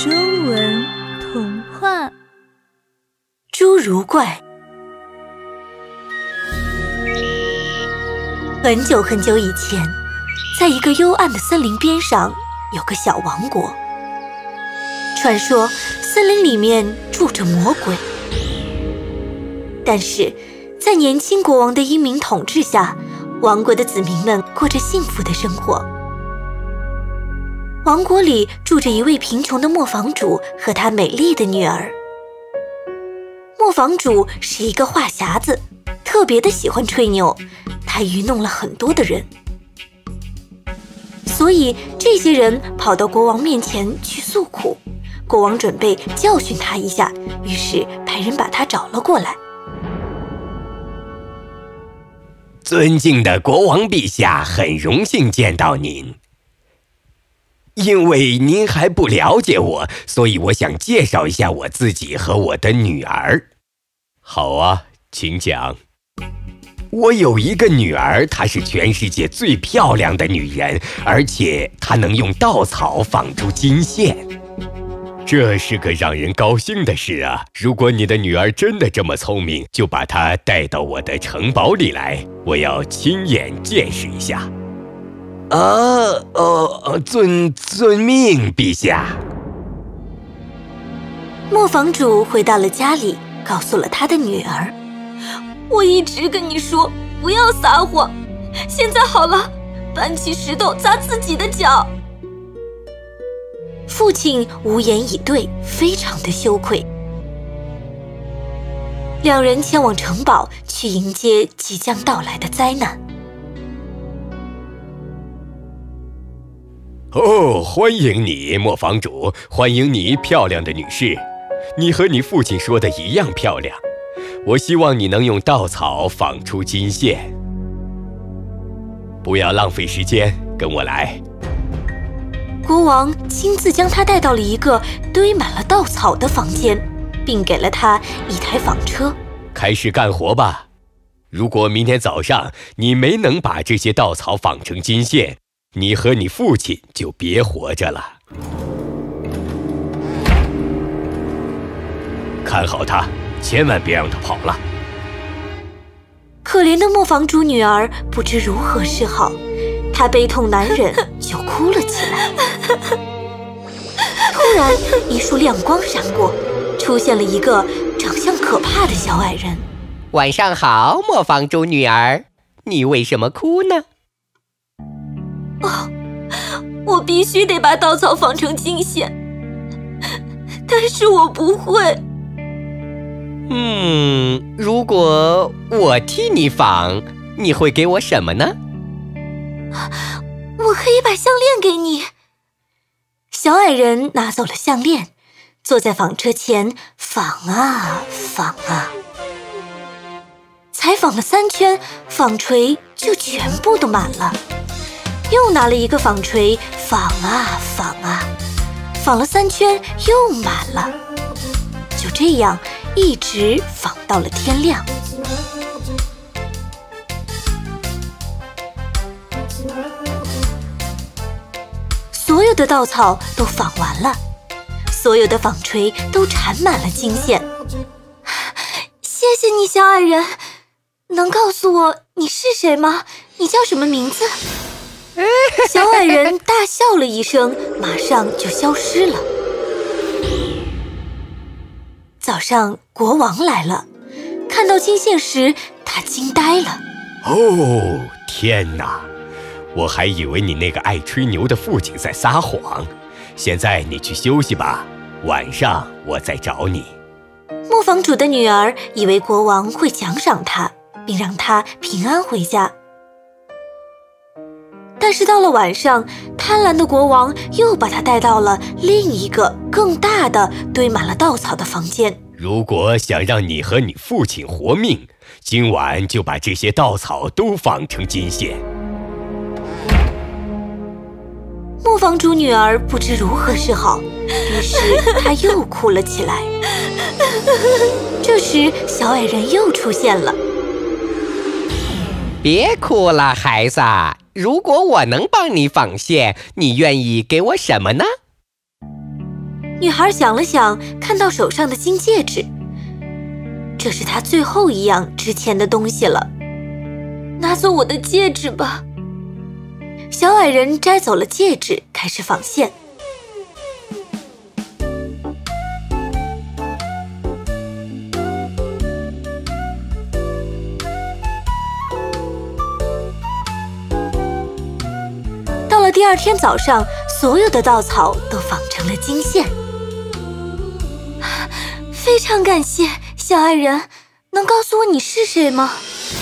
中文童话《侏儒怪》。很久很久以前，在一个幽暗的森林边上，有个小王国。传说森林里面住着魔鬼，但是在年轻国王的英明统治下，王国的子民们过着幸福的生活。王国里住着一位贫穷的磨坊主和他美丽的女儿。磨坊主是一个话匣子，特别的喜欢吹牛，他愚弄了很多的人，所以这些人跑到国王面前去诉苦。国王准备教训他一下，于是派人把他找了过来。尊敬的国王陛下，很荣幸见到您。因为您还不了解我，所以我想介绍一下我自己和我的女儿。好啊，请讲。我有一个女儿，她是全世界最漂亮的女人，而且她能用稻草纺出金线。这是个让人高兴的事啊！如果你的女儿真的这么聪明，就把她带到我的城堡里来，我要亲眼见识一下。啊，呃，遵遵命，陛下。磨坊主回到了家里，告诉了他的女儿：“我一直跟你说不要撒谎，现在好了，搬起石头砸自己的脚。”父亲无言以对，非常的羞愧。两人前往城堡去迎接即将到来的灾难。哦，欢迎你，磨坊主！欢迎你，漂亮的女士！你和你父亲说的一样漂亮。我希望你能用稻草纺出金线。不要浪费时间，跟我来。国王亲自将他带到了一个堆满了稻草的房间，并给了他一台纺车。开始干活吧！如果明天早上你没能把这些稻草纺成金线，你和你父亲就别活着了。看好他，千万别让他跑了。可怜的磨坊主女儿不知如何是好，她悲痛难忍，就哭了起来。突然，一束亮光闪过，出现了一个长相可怕的小矮人。晚上好，磨坊主女儿，你为什么哭呢？哦，我必须得把稻草纺成金线，但是我不会。嗯，如果我替你纺，你会给我什么呢？我可以把项链给你。小矮人拿走了项链，坐在纺车前纺啊纺啊，才纺了三圈，纺锤就全部都满了。又拿了一个纺锤，纺啊纺啊，纺了三圈又满了。就这样，一直纺到了天亮。所有的稻草都纺完了，所有的纺锤都缠满了金线。谢谢你，小矮人。能告诉我你是谁吗？你叫什么名字？小矮人大笑了一声，马上就消失了。早上，国王来了，看到金线时，他惊呆了。哦，天哪！我还以为你那个爱吹牛的父亲在撒谎。现在你去休息吧，晚上我再找你。磨坊主的女儿以为国王会奖赏她，并让她平安回家。但是到了晚上，贪婪的国王又把他带到了另一个更大的、堆满了稻草的房间。如果想让你和你父亲活命，今晚就把这些稻草都纺成金线。磨坊主女儿不知如何是好，于是她又哭了起来。这时，小矮人又出现了。别哭了，孩子。如果我能帮你纺线，你愿意给我什么呢？女孩想了想，看到手上的金戒指，这是她最后一样值钱的东西了。拿走我的戒指吧。小矮人摘走了戒指，开始纺线。第二天早上，所有的稻草都纺成了金线。非常感谢，小矮人，能告诉我你是谁吗？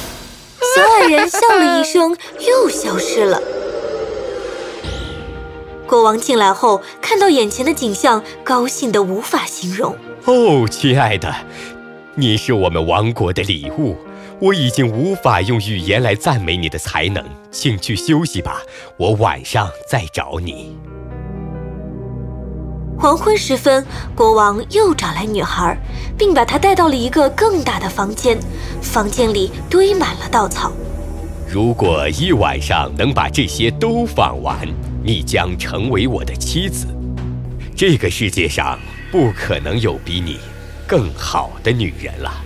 小矮人笑了一声，又消失了。国王进来后，看到眼前的景象，高兴得无法形容。哦，亲爱的，你是我们王国的礼物，我已经无法用语言来赞美你的才能，请去休息吧，我晚上再找你。黄昏时分，国王又找来女孩，并把她带到了一个更大的房间，房间里堆满了稻草。如果一晚上能把这些都放完，你将成为我的妻子。这个世界上不可能有比你更好的女人了。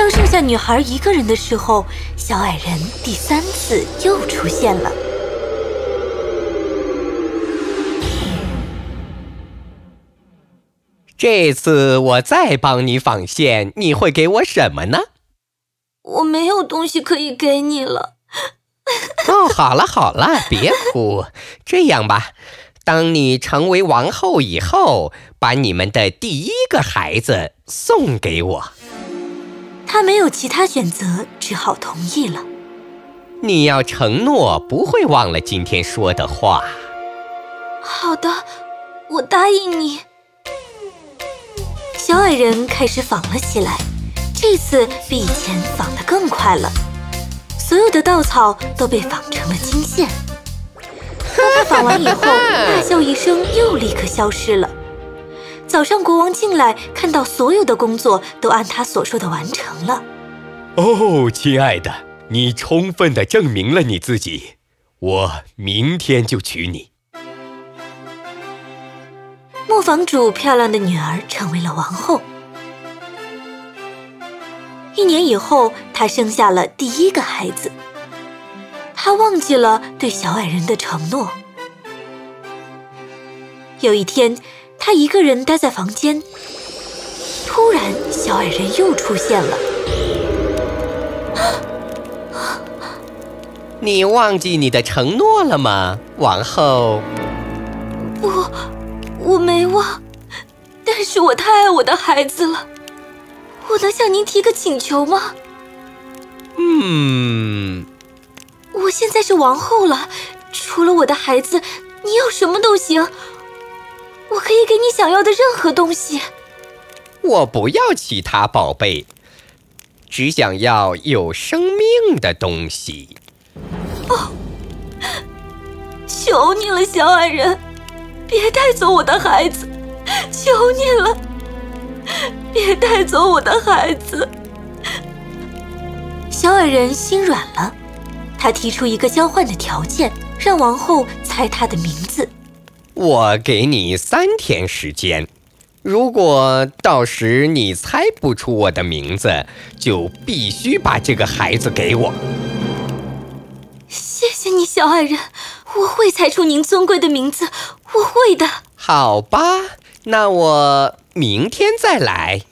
当剩下女孩一个人的时候，小矮人第三次又出现了。这次我再帮你纺线，你会给我什么呢？我没有东西可以给你了。哦，好了好了，别哭。这样吧，当你成为王后以后，把你们的第一个孩子送给我。他没有其他选择，只好同意了。你要承诺不会忘了今天说的话。好的，我答应你。小矮人开始纺了起来，这次比以前纺得更快了。所有的稻草都被纺成了金线。当他纺完以后，大笑一声，又立刻消失了。早上，国王进来，看到所有的工作都按他所说的完成了。哦，亲爱的，你充分的证明了你自己，我明天就娶你。磨坊主漂亮的女儿成为了王后。一年以后，她生下了第一个孩子。她忘记了对小矮人的承诺。有一天，她一个人待在房间，突然，小矮人又出现了。你忘记你的承诺了吗，王后？不，我没忘，但是我太爱我的孩子了。我能向您提个请求吗？嗯，我现在是王后了，除了我的孩子，你要什么都行。我可以给你想要的任何东西。我不要其他宝贝，只想要有生命的东西。哦，求你了，小矮人，别带走我的孩子，求你了。别带走我的孩子！小矮人心软了，他提出一个交换的条件，让王后猜他的名字。我给你三天时间，如果到时你猜不出我的名字，就必须把这个孩子给我。谢谢你，小矮人，我会猜出您尊贵的名字，我会的。好吧，那我。明天再来。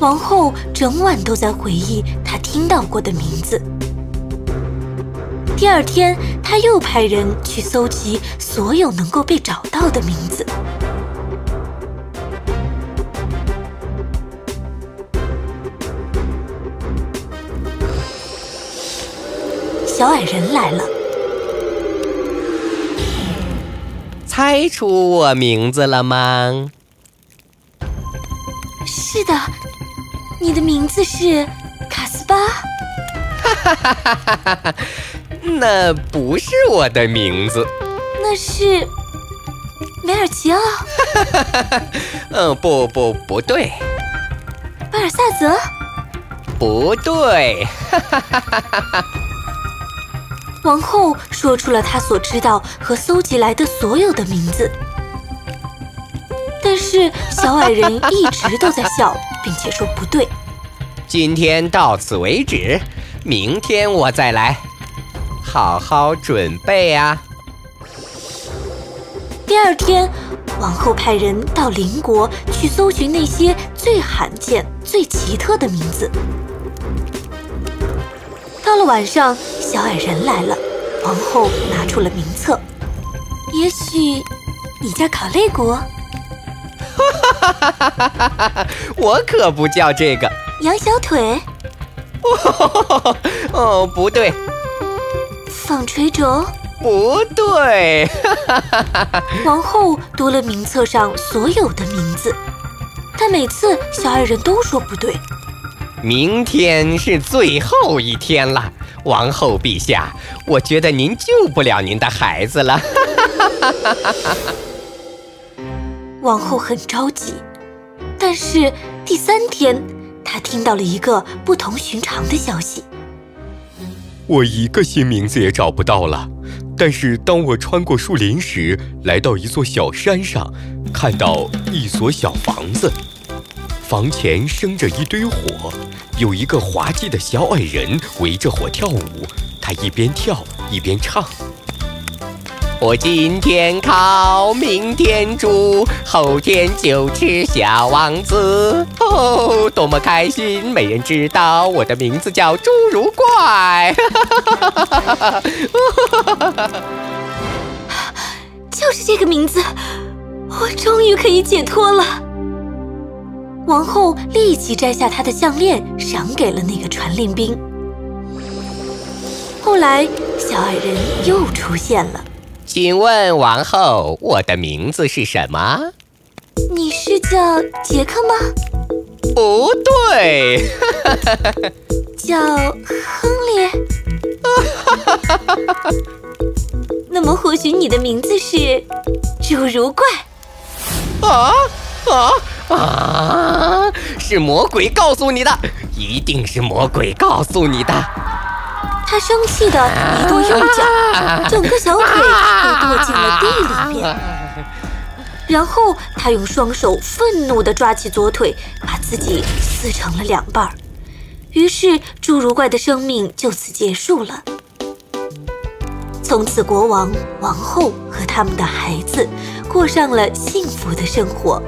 王后整晚都在回忆她听到过的名字。第二天，他又派人去搜集所有能够被找到的名字。小矮人来了。猜出我名字了吗？是的，你的名字是卡斯巴。哈哈哈哈哈哈！那不是我的名字，那是梅尔吉奥。哈哈哈不不不对，巴尔萨泽。不对，哈哈哈哈哈哈！王后说出了她所知道和搜集来的所有的名字，但是小矮人一直都在笑，并且说不对。今天到此为止，明天我再来，好好准备啊。第二天，王后派人到邻国去搜寻那些最罕见、最奇特的名字。到了晚上，小矮人来了，王后拿出了名册。也许你叫考雷国，哈哈哈哈哈哈！我可不叫这个。羊小腿，哦，不对，纺锤轴，不对。王后读了名册上所有的名字，但每次小矮人都说不对。明天是最后一天了，王后陛下，我觉得您救不了您的孩子了。王后很着急，但是第三天。她听到了一个不同寻常的消息。我一个新名字也找不到了，但是当我穿过树林时，来到一座小山上，看到一所小房子，房前生着一堆火，有一个滑稽的小矮人围着火跳舞，他一边跳一边唱。我今天烤，明天煮，后天就吃小王子。哦，多么开心！没人知道我的名字叫侏儒怪。哈哈哈哈哈就是这个名字，我终于可以解脱了。王后立即摘下她的项链，赏给了那个传令兵。后来，小矮人又出现了。请问王后，我的名字是什么？你是叫杰克吗？不对，叫亨利。那么或许你的名字是侏儒怪？啊啊啊！是魔鬼告诉你的，一定是魔鬼告诉你的。他生气的一跺右脚，整个小腿都跺进了地里面。然后他用双手愤怒地抓起左腿，把自己撕成了两半儿。于是侏儒怪的生命就此结束了。从此，国王、王后和他们的孩子过上了幸福的生活。